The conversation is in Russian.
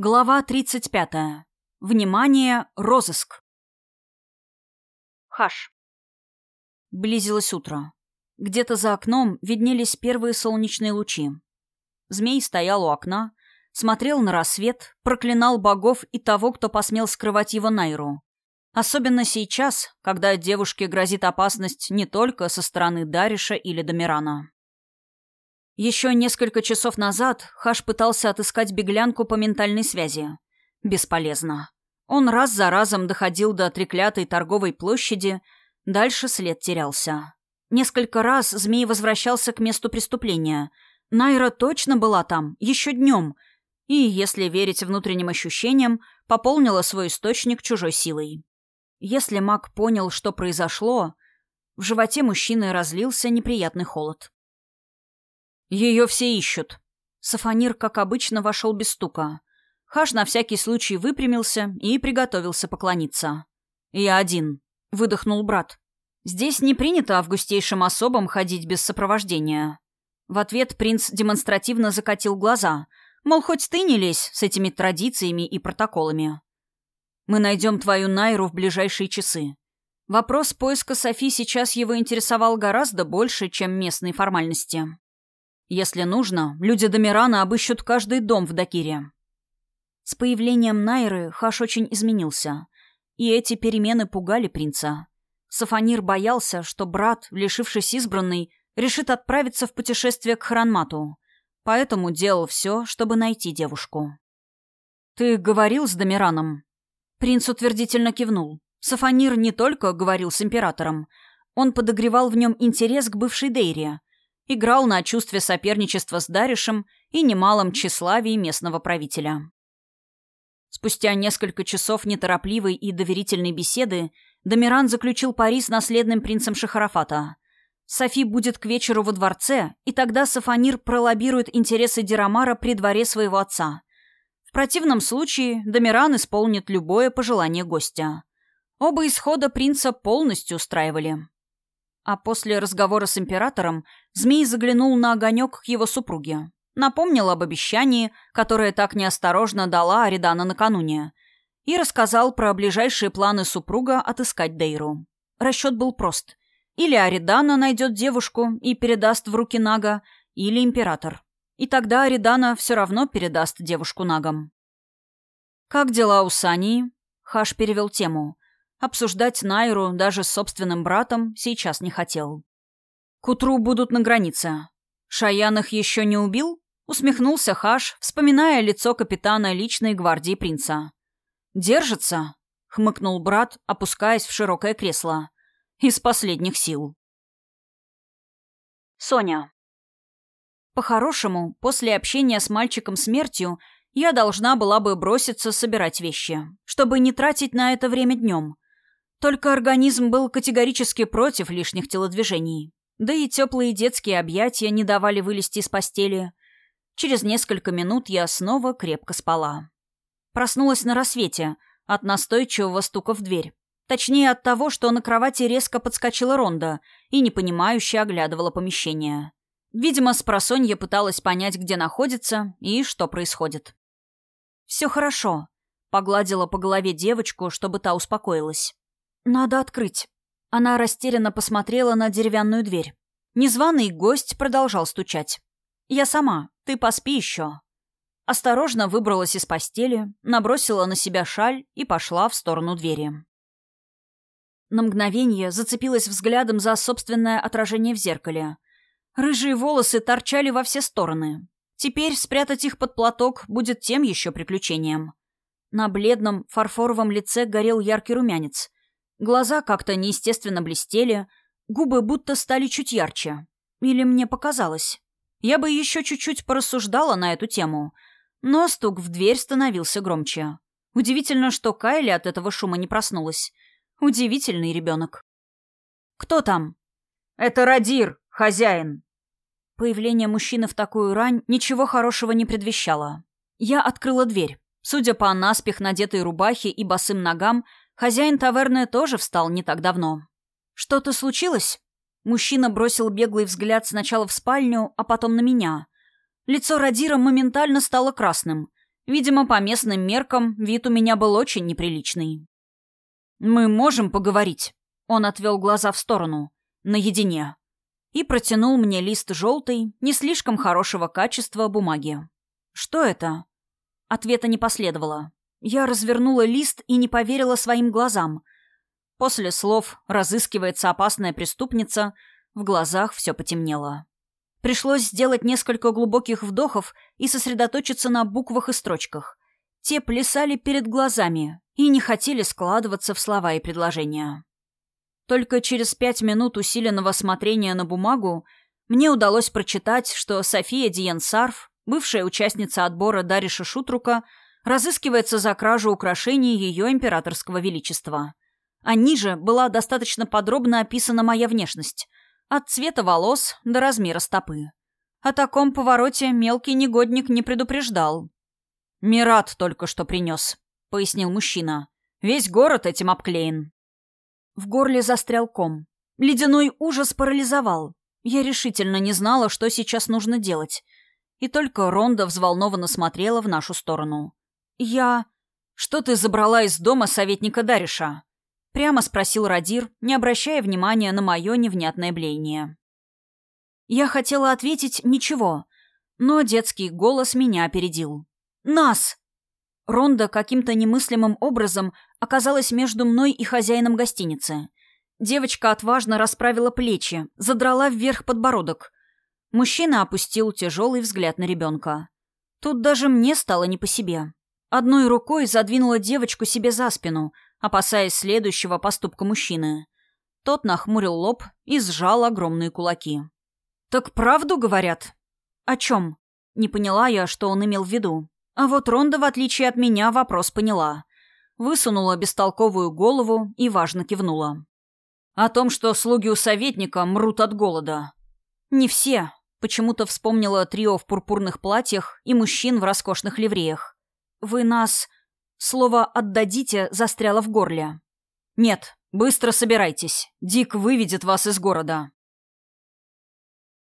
Глава 35. Внимание, розыск. Хаш. Близилось утро. Где-то за окном виднелись первые солнечные лучи. Змей стоял у окна, смотрел на рассвет, проклинал богов и того, кто посмел скрывать его Найру. Особенно сейчас, когда девушке грозит опасность не только со стороны Дариша или Домирана. Еще несколько часов назад Хаш пытался отыскать беглянку по ментальной связи. Бесполезно. Он раз за разом доходил до треклятой торговой площади, дальше след терялся. Несколько раз змей возвращался к месту преступления. Найра точно была там, еще днем, и, если верить внутренним ощущениям, пополнила свой источник чужой силой. Если маг понял, что произошло, в животе мужчины разлился неприятный холод. «Ее все ищут». Сафонир, как обычно, вошел без стука. Хаш на всякий случай выпрямился и приготовился поклониться. «Я один», — выдохнул брат. «Здесь не принято августейшим особам ходить без сопровождения». В ответ принц демонстративно закатил глаза, мол, хоть ты не лезь с этими традициями и протоколами. «Мы найдем твою Найру в ближайшие часы». Вопрос поиска Софи сейчас его интересовал гораздо больше, чем местные формальности. Если нужно, люди Домирана обыщут каждый дом в Дакире. С появлением Найры Хаш очень изменился, и эти перемены пугали принца. Сафанир боялся, что брат, лишившись избранной, решит отправиться в путешествие к Хранмату, поэтому делал все, чтобы найти девушку. «Ты говорил с Домираном?» Принц утвердительно кивнул. Сафанир не только говорил с императором, он подогревал в нем интерес к бывшей Дейре, играл на чувстве соперничества с Даришем и немалом тщеславии местного правителя. Спустя несколько часов неторопливой и доверительной беседы Домиран заключил пари с наследным принцем Шахарафата. Софи будет к вечеру во дворце, и тогда Сафанир пролоббирует интересы Дирамара при дворе своего отца. В противном случае Домиран исполнит любое пожелание гостя. Оба исхода принца полностью устраивали. А после разговора с императором змей заглянул на огонек к его супруге. Напомнил об обещании, которое так неосторожно дала Аридана накануне, и рассказал про ближайшие планы супруга отыскать Дейру. Расчет был прост. Или Аридана найдет девушку и передаст в руки Нага, или император. И тогда Аридана все равно передаст девушку Нагам. «Как дела у Сании?» Хаш перевел тему. Обсуждать Найру даже с собственным братом сейчас не хотел. «К утру будут на границе. Шаян их еще не убил?» Усмехнулся Хаш, вспоминая лицо капитана личной гвардии принца. «Держится?» — хмыкнул брат, опускаясь в широкое кресло. «Из последних сил». Соня. По-хорошему, после общения с мальчиком смертью я должна была бы броситься собирать вещи, чтобы не тратить на это время днем. Только организм был категорически против лишних телодвижений. Да и теплые детские объятия не давали вылезти из постели. Через несколько минут я снова крепко спала. Проснулась на рассвете от настойчивого стука в дверь. Точнее, от того, что на кровати резко подскочила Ронда и непонимающе оглядывала помещение. Видимо, спросонья пыталась понять, где находится и что происходит. «Все хорошо», — погладила по голове девочку, чтобы та успокоилась. «Надо открыть». Она растерянно посмотрела на деревянную дверь. Незваный гость продолжал стучать. «Я сама. Ты поспи еще». Осторожно выбралась из постели, набросила на себя шаль и пошла в сторону двери. На мгновение зацепилась взглядом за собственное отражение в зеркале. Рыжие волосы торчали во все стороны. Теперь спрятать их под платок будет тем еще приключением. На бледном фарфоровом лице горел яркий румянец, Глаза как-то неестественно блестели, губы будто стали чуть ярче. Или мне показалось. Я бы еще чуть-чуть порассуждала на эту тему, но стук в дверь становился громче. Удивительно, что Кайли от этого шума не проснулась. Удивительный ребенок. «Кто там?» «Это Радир, хозяин!» Появление мужчины в такую рань ничего хорошего не предвещало. Я открыла дверь. Судя по наспех надетой рубахе и босым ногам, Хозяин таверны тоже встал не так давно. «Что-то случилось?» Мужчина бросил беглый взгляд сначала в спальню, а потом на меня. Лицо Радира моментально стало красным. Видимо, по местным меркам вид у меня был очень неприличный. «Мы можем поговорить?» Он отвел глаза в сторону. «Наедине». И протянул мне лист желтой, не слишком хорошего качества бумаги. «Что это?» Ответа не последовало. Я развернула лист и не поверила своим глазам. После слов «разыскивается опасная преступница» в глазах все потемнело. Пришлось сделать несколько глубоких вдохов и сосредоточиться на буквах и строчках. Те плясали перед глазами и не хотели складываться в слова и предложения. Только через пять минут усиленного смотрения на бумагу мне удалось прочитать, что София Диен-Сарф, бывшая участница отбора Дариша Шутрука, разыскивается за кражу украшений ее императорского величества. А ниже была достаточно подробно описана моя внешность, от цвета волос до размера стопы. О таком повороте мелкий негодник не предупреждал. «Мират только что принес», — пояснил мужчина. «Весь город этим обклеен». В горле застрял ком. Ледяной ужас парализовал. Я решительно не знала, что сейчас нужно делать. И только Ронда взволнованно смотрела в нашу сторону. «Я...» «Что ты забрала из дома советника Дариша?» Прямо спросил Радир, не обращая внимания на мое невнятное блеяние. Я хотела ответить «ничего», но детский голос меня опередил. «Нас!» Ронда каким-то немыслимым образом оказалась между мной и хозяином гостиницы. Девочка отважно расправила плечи, задрала вверх подбородок. Мужчина опустил тяжелый взгляд на ребенка. Тут даже мне стало не по себе. Одной рукой задвинула девочку себе за спину — опасаясь следующего поступка мужчины. Тот нахмурил лоб и сжал огромные кулаки. «Так правду говорят?» «О чем?» Не поняла я, что он имел в виду. А вот Ронда, в отличие от меня, вопрос поняла. Высунула бестолковую голову и важно кивнула. «О том, что слуги у советника мрут от голода». «Не все», Почему-то вспомнила трио в пурпурных платьях и мужчин в роскошных ливреях. «Вы нас...» Слово «отдадите» застряло в горле. «Нет, быстро собирайтесь. Дик выведет вас из города».